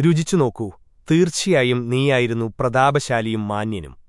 രുചിച്ചു നോക്കൂ. തീർച്ചയായും നീയായിരുന്നു പ്രതാപശാലിയും മാന്യനും.